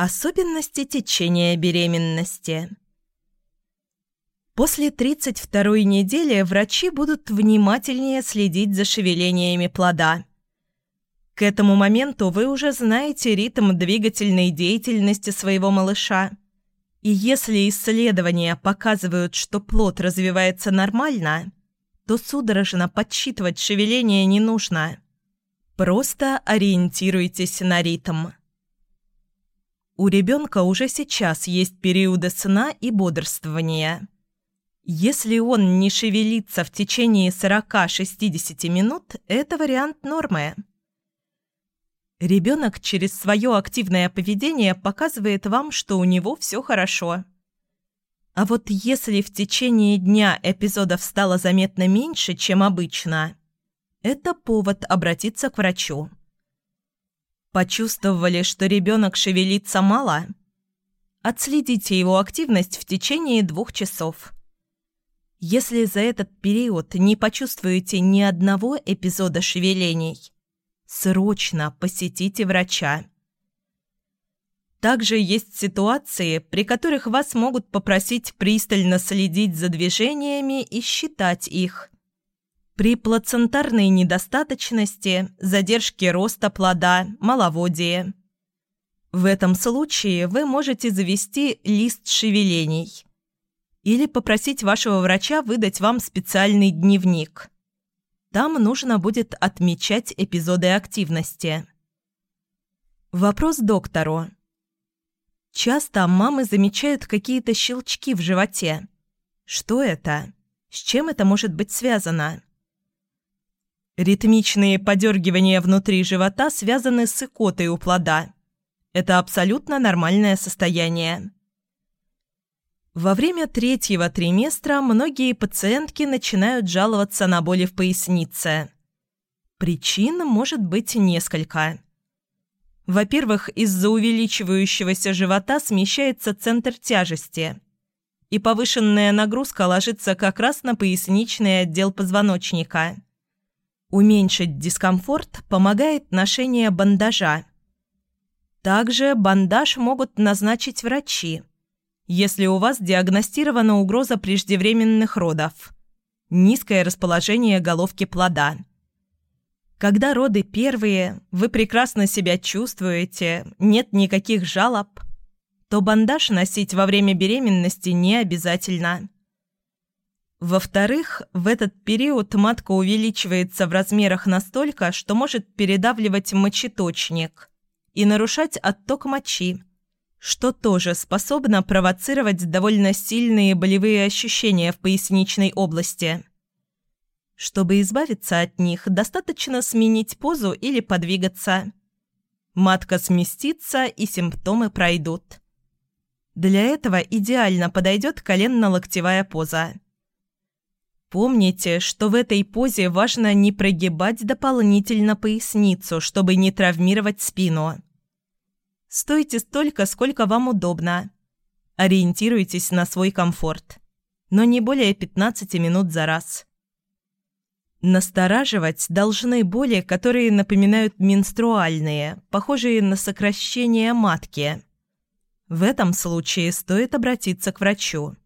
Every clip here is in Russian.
Особенности течения беременности. После 32-й недели врачи будут внимательнее следить за шевелениями плода. К этому моменту вы уже знаете ритм двигательной деятельности своего малыша. И если исследования показывают, что плод развивается нормально, то судорожно подсчитывать шевеление не нужно. Просто ориентируйтесь на ритм. У ребенка уже сейчас есть периоды сна и бодрствования. Если он не шевелится в течение 40-60 минут, это вариант нормы. Ребенок через свое активное поведение показывает вам, что у него все хорошо. А вот если в течение дня эпизодов стало заметно меньше, чем обычно, это повод обратиться к врачу. Почувствовали, что ребенок шевелится мало? Отследите его активность в течение двух часов. Если за этот период не почувствуете ни одного эпизода шевелений, срочно посетите врача. Также есть ситуации, при которых вас могут попросить пристально следить за движениями и считать их – при плацентарной недостаточности, задержке роста плода, маловодии. В этом случае вы можете завести лист шевелений или попросить вашего врача выдать вам специальный дневник. Там нужно будет отмечать эпизоды активности. Вопрос доктору. Часто мамы замечают какие-то щелчки в животе. Что это? С чем это может быть связано? Ритмичные подергивания внутри живота связаны с икотой у плода. Это абсолютно нормальное состояние. Во время третьего триместра многие пациентки начинают жаловаться на боли в пояснице. Причин может быть несколько. Во-первых, из-за увеличивающегося живота смещается центр тяжести, и повышенная нагрузка ложится как раз на поясничный отдел позвоночника – Уменьшить дискомфорт помогает ношение бандажа. Также бандаж могут назначить врачи, если у вас диагностирована угроза преждевременных родов, низкое расположение головки плода. Когда роды первые, вы прекрасно себя чувствуете, нет никаких жалоб, то бандаж носить во время беременности не обязательно. Во-вторых, в этот период матка увеличивается в размерах настолько, что может передавливать мочеточник и нарушать отток мочи, что тоже способно провоцировать довольно сильные болевые ощущения в поясничной области. Чтобы избавиться от них, достаточно сменить позу или подвигаться. Матка сместится, и симптомы пройдут. Для этого идеально подойдет коленно-локтевая поза – Помните, что в этой позе важно не прогибать дополнительно поясницу, чтобы не травмировать спину. Стойте столько, сколько вам удобно. Ориентируйтесь на свой комфорт, но не более 15 минут за раз. Настораживать должны боли, которые напоминают менструальные, похожие на сокращение матки. В этом случае стоит обратиться к врачу.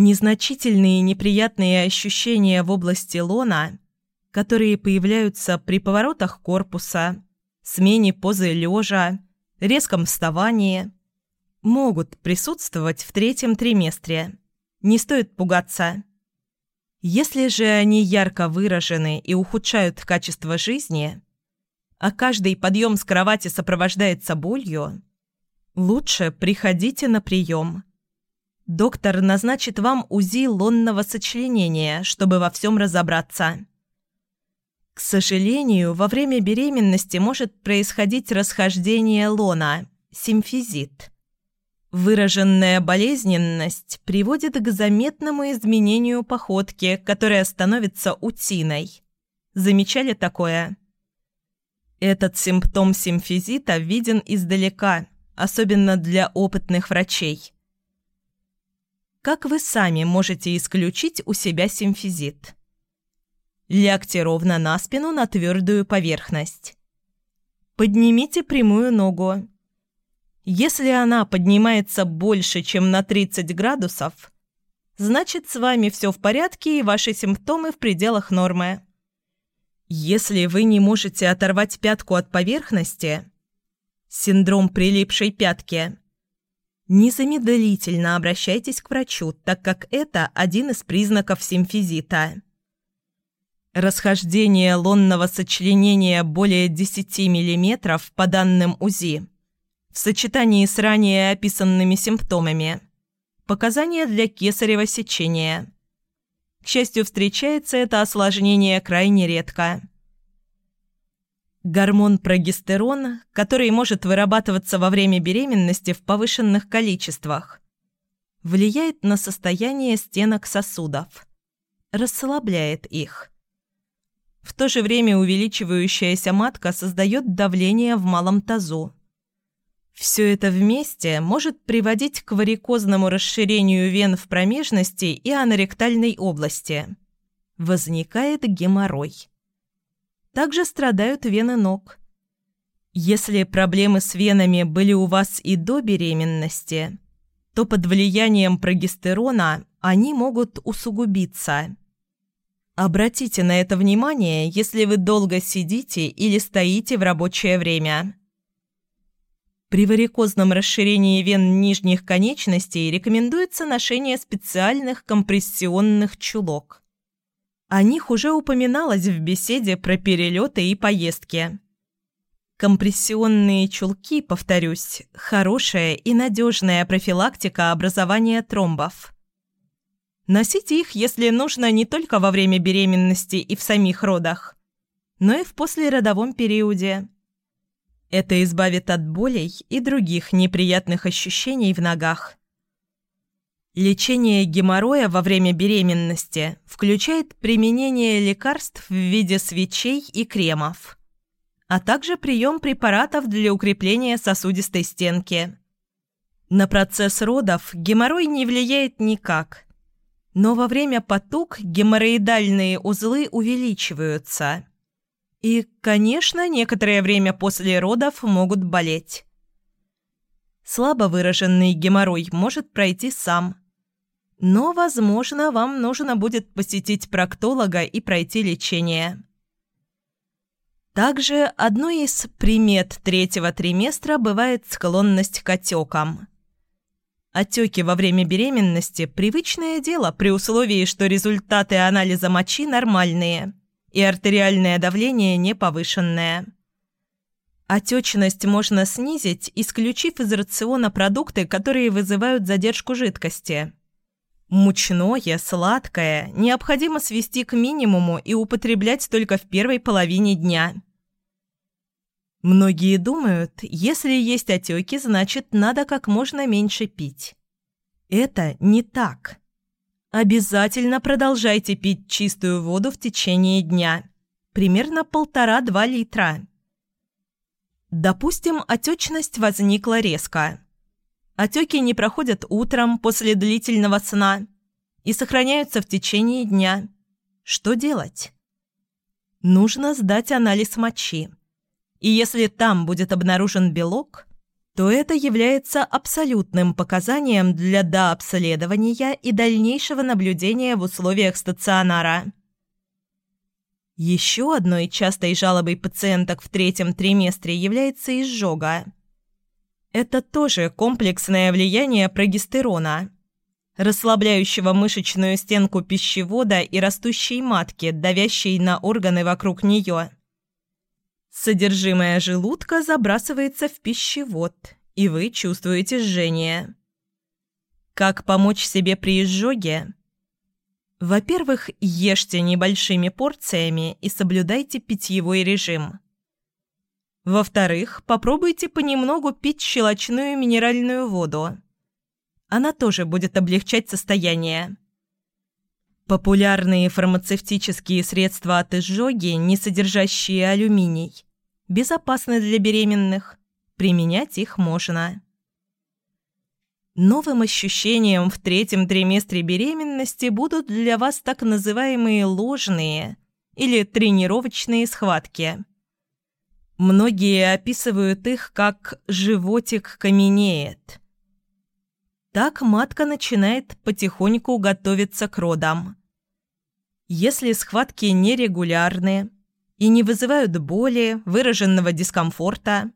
Незначительные неприятные ощущения в области лона, которые появляются при поворотах корпуса, смене позы лежа, резком вставании, могут присутствовать в третьем триместре. Не стоит пугаться. Если же они ярко выражены и ухудшают качество жизни, а каждый подъем с кровати сопровождается болью, лучше приходите на прием – Доктор назначит вам УЗИ лонного сочленения, чтобы во всем разобраться. К сожалению, во время беременности может происходить расхождение лона, симфизит. Выраженная болезненность приводит к заметному изменению походки, которая становится утиной. Замечали такое? Этот симптом симфизита виден издалека, особенно для опытных врачей. Как вы сами можете исключить у себя симфизит? Лягте ровно на спину на твердую поверхность. Поднимите прямую ногу. Если она поднимается больше, чем на 30 градусов, значит, с вами все в порядке и ваши симптомы в пределах нормы. Если вы не можете оторвать пятку от поверхности, синдром прилипшей пятки, незамедлительно обращайтесь к врачу, так как это один из признаков симфизита. Расхождение лонного сочленения более 10 мм по данным УЗИ в сочетании с ранее описанными симптомами – показания для кесарево сечения – к счастью, встречается это осложнение крайне редко. Гормон прогестерон, который может вырабатываться во время беременности в повышенных количествах, влияет на состояние стенок сосудов, расслабляет их. В то же время увеличивающаяся матка создает давление в малом тазу. Все это вместе может приводить к варикозному расширению вен в промежности и аноректальной области. Возникает геморрой. Также страдают вены ног. Если проблемы с венами были у вас и до беременности, то под влиянием прогестерона они могут усугубиться. Обратите на это внимание, если вы долго сидите или стоите в рабочее время. При варикозном расширении вен нижних конечностей рекомендуется ношение специальных компрессионных чулок. О них уже упоминалось в беседе про перелеты и поездки. Компрессионные чулки, повторюсь, хорошая и надежная профилактика образования тромбов. Носите их, если нужно, не только во время беременности и в самих родах, но и в послеродовом периоде. Это избавит от болей и других неприятных ощущений в ногах. Лечение геморроя во время беременности включает применение лекарств в виде свечей и кремов, а также прием препаратов для укрепления сосудистой стенки. На процесс родов геморрой не влияет никак, но во время потуг геморроидальные узлы увеличиваются – и, конечно, некоторое время после родов могут болеть. Слабо выраженный геморрой может пройти сам. Но, возможно, вам нужно будет посетить проктолога и пройти лечение. Также одной из примет третьего триместра бывает склонность к отекам. Отеки во время беременности – привычное дело при условии, что результаты анализа мочи нормальные – и артериальное давление не повышенное. Отечность можно снизить, исключив из рациона продукты, которые вызывают задержку жидкости. Мучное, сладкое необходимо свести к минимуму и употреблять только в первой половине дня. Многие думают, если есть отеки, значит, надо как можно меньше пить. Это не так. Обязательно продолжайте пить чистую воду в течение дня. Примерно полтора-два литра. Допустим, отечность возникла резко. Отеки не проходят утром после длительного сна и сохраняются в течение дня. Что делать? Нужно сдать анализ мочи. И если там будет обнаружен белок, то это является абсолютным показанием для дообследования и дальнейшего наблюдения в условиях стационара. Еще одной частой жалобой пациенток в третьем триместре является изжога. Это тоже комплексное влияние прогестерона, расслабляющего мышечную стенку пищевода и растущей матки, давящей на органы вокруг нее. Содержимое желудка забрасывается в пищевод, и вы чувствуете жжение. Как помочь себе при изжоге? Во-первых, ешьте небольшими порциями и соблюдайте питьевой режим. Во-вторых, попробуйте понемногу пить щелочную минеральную воду. Она тоже будет облегчать состояние. Популярные фармацевтические средства от изжоги, не содержащие алюминий, безопасны для беременных, применять их можно. Новым ощущением в третьем триместре беременности будут для вас так называемые ложные или тренировочные схватки. Многие описывают их как «животик каменеет». Так матка начинает потихоньку готовиться к родам. Если схватки нерегулярны и не вызывают боли, выраженного дискомфорта,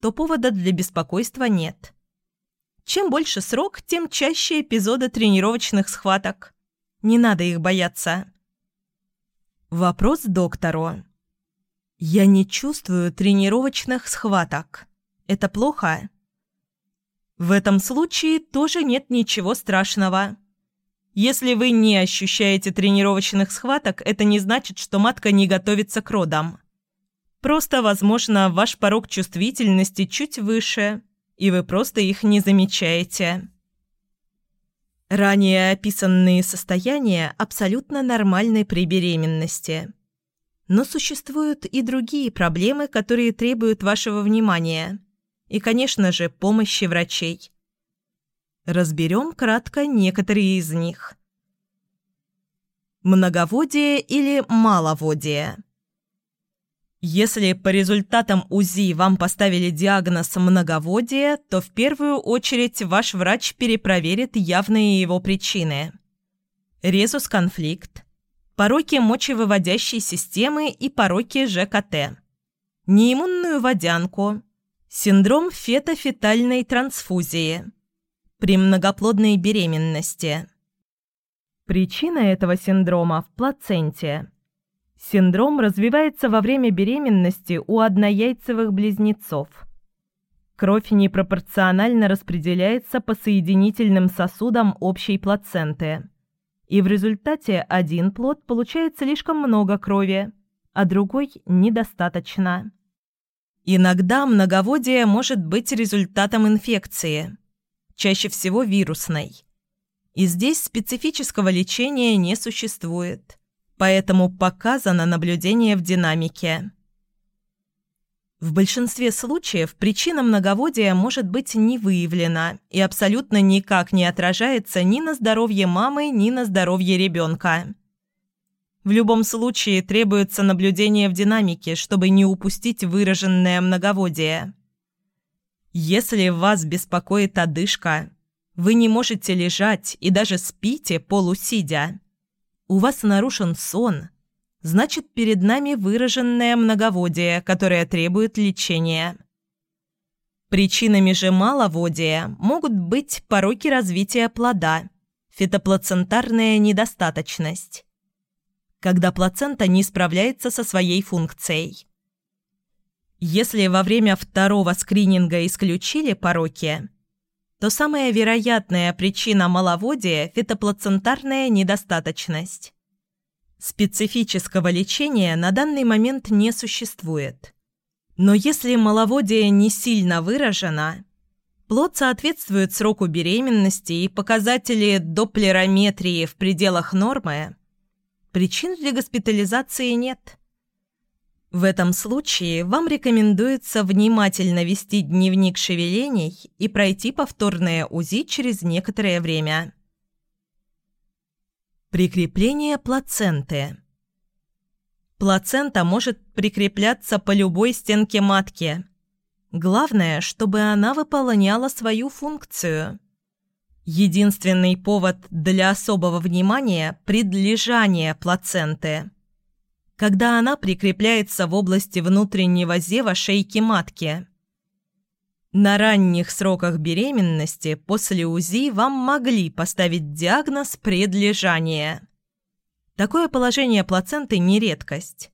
то повода для беспокойства нет. Чем больше срок, тем чаще эпизоды тренировочных схваток. Не надо их бояться. Вопрос доктору. Я не чувствую тренировочных схваток. Это плохо? В этом случае тоже нет ничего страшного. Если вы не ощущаете тренировочных схваток, это не значит, что матка не готовится к родам. Просто, возможно, ваш порог чувствительности чуть выше, и вы просто их не замечаете. Ранее описанные состояния абсолютно нормальны при беременности. Но существуют и другие проблемы, которые требуют вашего внимания. И, конечно же, помощи врачей. Разберем кратко некоторые из них. Многоводие или маловодие. Если по результатам УЗИ вам поставили диагноз многоводие, то в первую очередь ваш врач перепроверит явные его причины. Резус-конфликт, пороки мочевыводящей системы и пороки ЖКТ, неиммунную водянку, синдром фетофетальной трансфузии при многоплодной беременности. Причина этого синдрома в плаценте. Синдром развивается во время беременности у однояйцевых близнецов. Кровь непропорционально распределяется по соединительным сосудам общей плаценты и в результате один плод получает слишком много крови, а другой – недостаточно. Иногда многоводие может быть результатом инфекции, чаще всего вирусной. И здесь специфического лечения не существует, поэтому показано наблюдение в динамике. В большинстве случаев причина многоводия может быть не выявлена и абсолютно никак не отражается ни на здоровье мамы, ни на здоровье ребенка. В любом случае требуется наблюдение в динамике, чтобы не упустить выраженное многоводие. Если вас беспокоит одышка, вы не можете лежать и даже спите полусидя, у вас нарушен сон – значит, перед нами выраженное многоводие, которое требует лечения. Причинами же маловодия могут быть пороки развития плода, фитоплацентарная недостаточность, когда плацента не справляется со своей функцией. Если во время второго скрининга исключили пороки, то самая вероятная причина маловодия – фитоплацентарная недостаточность. Специфического лечения на данный момент не существует. Но если маловодие не сильно выражено, плод соответствует сроку беременности и показатели доплерометрии в пределах нормы, причин для госпитализации нет. В этом случае вам рекомендуется внимательно вести дневник шевелений и пройти повторное УЗИ через некоторое время. Прикрепление плаценты. Плацента может прикрепляться по любой стенке матки. Главное, чтобы она выполняла свою функцию. Единственный повод для особого внимания – предлежание плаценты. Когда она прикрепляется в области внутреннего зева шейки матки – на ранних сроках беременности после УЗИ вам могли поставить диагноз предлежания. Такое положение плаценты не редкость.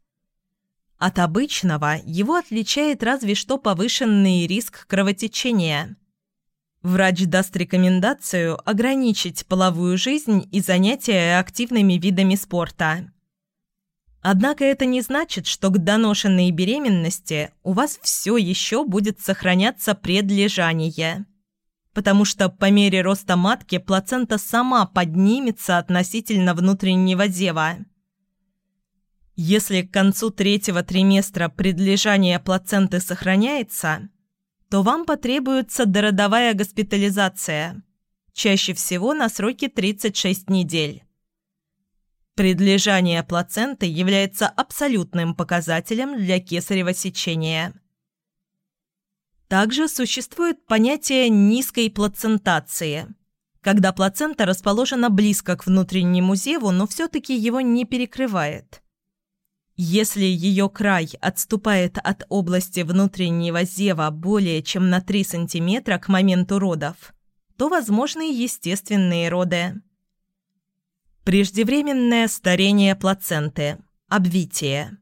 От обычного его отличает разве что повышенный риск кровотечения. Врач даст рекомендацию ограничить половую жизнь и занятия активными видами спорта. Однако это не значит, что к доношенной беременности у вас все еще будет сохраняться предлежание. Потому что по мере роста матки плацента сама поднимется относительно внутреннего зева. Если к концу третьего триместра предлежание плаценты сохраняется, то вам потребуется дородовая госпитализация, чаще всего на сроке 36 недель. Предлежание плаценты является абсолютным показателем для кесарево сечения. Также существует понятие низкой плацентации, когда плацента расположена близко к внутреннему зеву, но все-таки его не перекрывает. Если ее край отступает от области внутреннего зева более чем на 3 см к моменту родов, то возможны естественные роды. Преждевременное старение плаценты. Обвитие.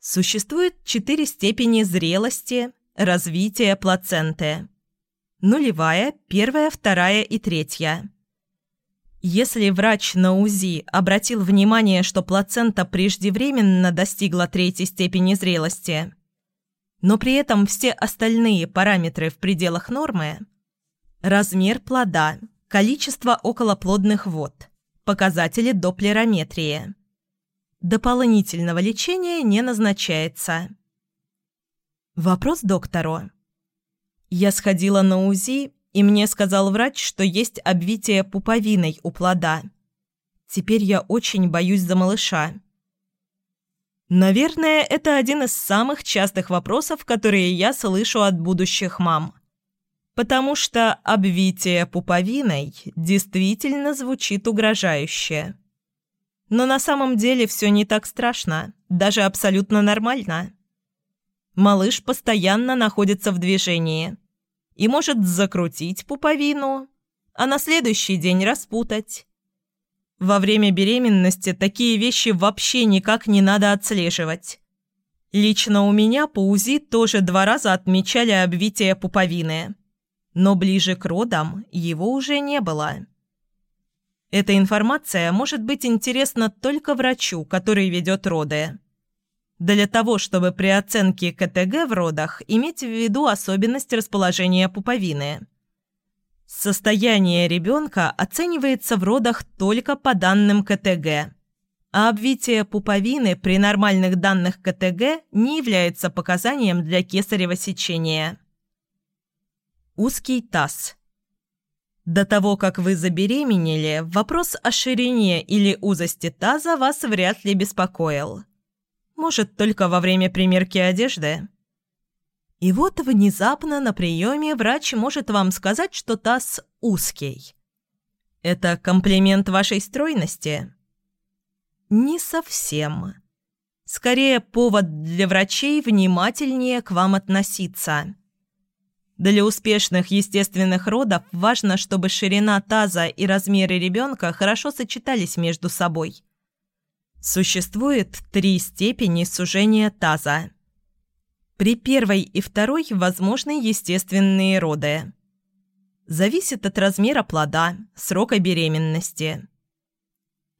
Существует четыре степени зрелости, развития плаценты. Нулевая, первая, вторая и третья. Если врач на УЗИ обратил внимание, что плацента преждевременно достигла третьей степени зрелости, но при этом все остальные параметры в пределах нормы – размер плода, количество околоплодных вод, показатели доплерометрии – дополнительного лечения не назначается. Вопрос доктору. Я сходила на УЗИ и мне сказал врач, что есть обвитие пуповиной у плода. Теперь я очень боюсь за малыша. Наверное, это один из самых частых вопросов, которые я слышу от будущих мам. Потому что обвитие пуповиной действительно звучит угрожающе. Но на самом деле все не так страшно, даже абсолютно нормально. Малыш постоянно находится в движении – и может закрутить пуповину, а на следующий день распутать. Во время беременности такие вещи вообще никак не надо отслеживать. Лично у меня по УЗИ тоже два раза отмечали обвитие пуповины, но ближе к родам его уже не было. Эта информация может быть интересна только врачу, который ведет роды для того, чтобы при оценке КТГ в родах иметь в виду особенность расположения пуповины. Состояние ребенка оценивается в родах только по данным КТГ, а обвитие пуповины при нормальных данных КТГ не является показанием для кесарево сечения. Узкий таз. До того, как вы забеременели, вопрос о ширине или узости таза вас вряд ли беспокоил. Может, только во время примерки одежды. И вот внезапно на приеме врач может вам сказать, что таз узкий. Это комплимент вашей стройности? Не совсем. Скорее, повод для врачей внимательнее к вам относиться. Для успешных естественных родов важно, чтобы ширина таза и размеры ребенка хорошо сочетались между собой – Существует три степени сужения таза. При первой и второй возможны естественные роды. Зависит от размера плода, срока беременности.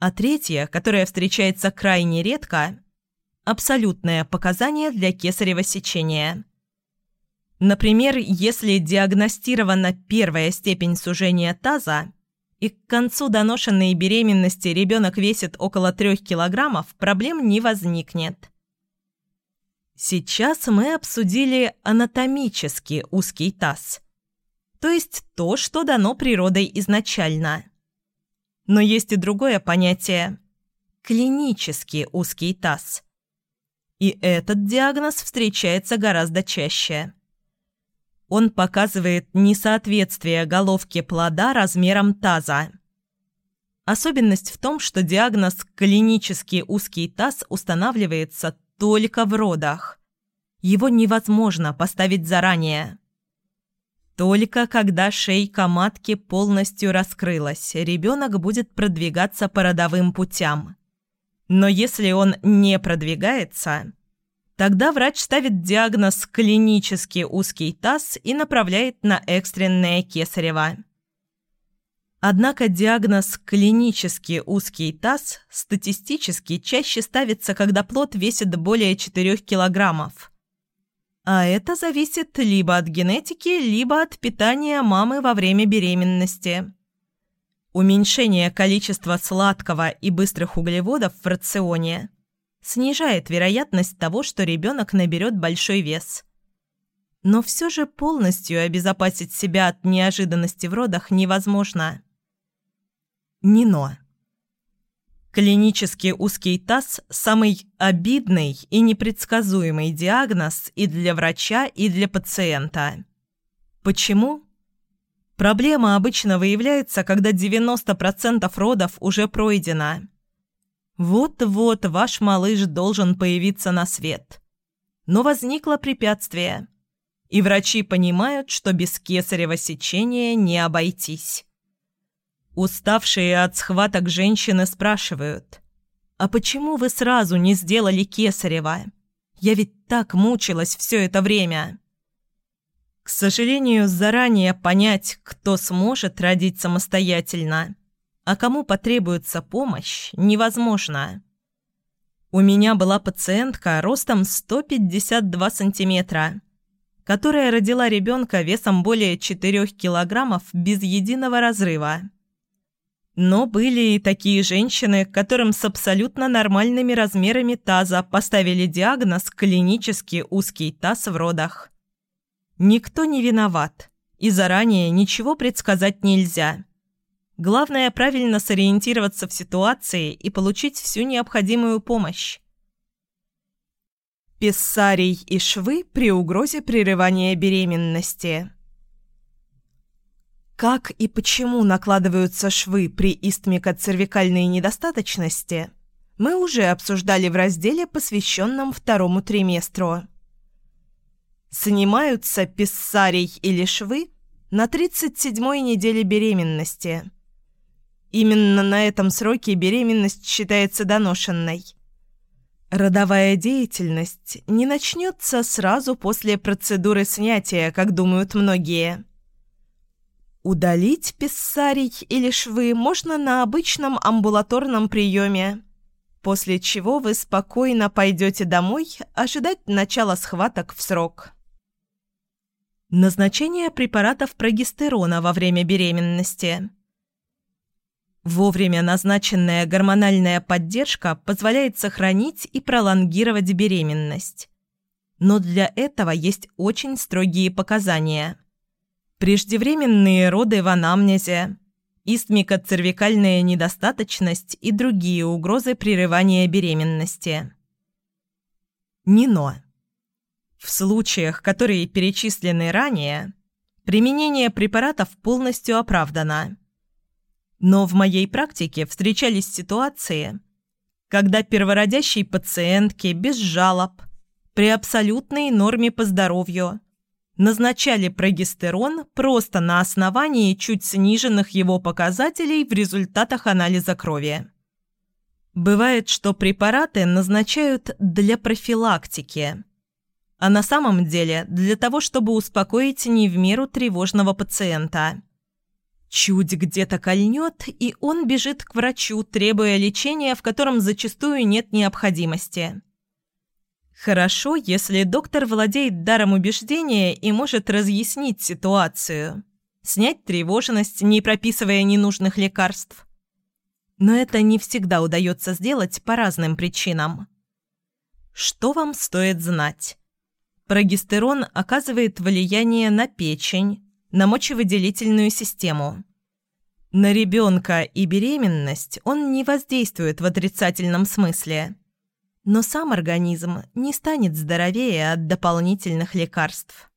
А третья, которая встречается крайне редко – абсолютное показание для кесарево сечения. Например, если диагностирована первая степень сужения таза – и к концу доношенной беременности ребенок весит около трех килограммов, проблем не возникнет. Сейчас мы обсудили анатомически узкий таз, то есть то, что дано природой изначально. Но есть и другое понятие – клинически узкий таз. И этот диагноз встречается гораздо чаще – он показывает несоответствие головки плода размером таза. Особенность в том, что диагноз «клинически узкий таз» устанавливается только в родах. Его невозможно поставить заранее. Только когда шейка матки полностью раскрылась, ребенок будет продвигаться по родовым путям. Но если он не продвигается, Тогда врач ставит диагноз «клинически узкий таз» и направляет на экстренное кесарево. Однако диагноз «клинически узкий таз» статистически чаще ставится, когда плод весит более 4 килограммов. А это зависит либо от генетики, либо от питания мамы во время беременности. Уменьшение количества сладкого и быстрых углеводов в рационе – снижает вероятность того, что ребенок наберет большой вес. Но все же полностью обезопасить себя от неожиданности в родах невозможно. Нино. Клинически узкий таз – самый обидный и непредсказуемый диагноз и для врача, и для пациента. Почему? Проблема обычно выявляется, когда 90% родов уже пройдено. Вот-вот ваш малыш должен появиться на свет. Но возникло препятствие. И врачи понимают, что без кесарево сечения не обойтись. Уставшие от схваток женщины спрашивают, «А почему вы сразу не сделали кесарево? Я ведь так мучилась все это время». К сожалению, заранее понять, кто сможет родить самостоятельно, а кому потребуется помощь, невозможно. У меня была пациентка ростом 152 сантиметра, которая родила ребенка весом более 4 килограммов без единого разрыва. Но были и такие женщины, которым с абсолютно нормальными размерами таза поставили диагноз «клинически узкий таз в родах». Никто не виноват, и заранее ничего предсказать нельзя. Главное – правильно сориентироваться в ситуации и получить всю необходимую помощь. Писсарий и швы при угрозе прерывания беременности. Как и почему накладываются швы при истмикоцервикальной недостаточности, мы уже обсуждали в разделе, посвященном второму триместру. Снимаются писсарий или швы на 37-й неделе беременности. Именно на этом сроке беременность считается доношенной. Родовая деятельность не начнется сразу после процедуры снятия, как думают многие. Удалить писсарий или швы можно на обычном амбулаторном приеме – после чего вы спокойно пойдете домой ожидать начала схваток в срок. Назначение препаратов прогестерона во время беременности. Вовремя назначенная гормональная поддержка позволяет сохранить и пролонгировать беременность. Но для этого есть очень строгие показания. Преждевременные роды в анамнезе, истмикоцервикальная недостаточность и другие угрозы прерывания беременности. НИНО. В случаях, которые перечислены ранее, применение препаратов полностью оправдано. Но в моей практике встречались ситуации, когда первородящей пациентке без жалоб, при абсолютной норме по здоровью, назначали прогестерон просто на основании чуть сниженных его показателей в результатах анализа крови. Бывает, что препараты назначают для профилактики – а на самом деле для того, чтобы успокоить не в меру тревожного пациента. Чуть где-то кольнет, и он бежит к врачу, требуя лечения, в котором зачастую нет необходимости. Хорошо, если доктор владеет даром убеждения и может разъяснить ситуацию, снять тревожность, не прописывая ненужных лекарств. Но это не всегда удается сделать по разным причинам. Что вам стоит знать? Прогестерон оказывает влияние на печень, на мочевыделительную систему. На ребенка и беременность он не воздействует в отрицательном смысле. Но сам организм не станет здоровее от дополнительных лекарств.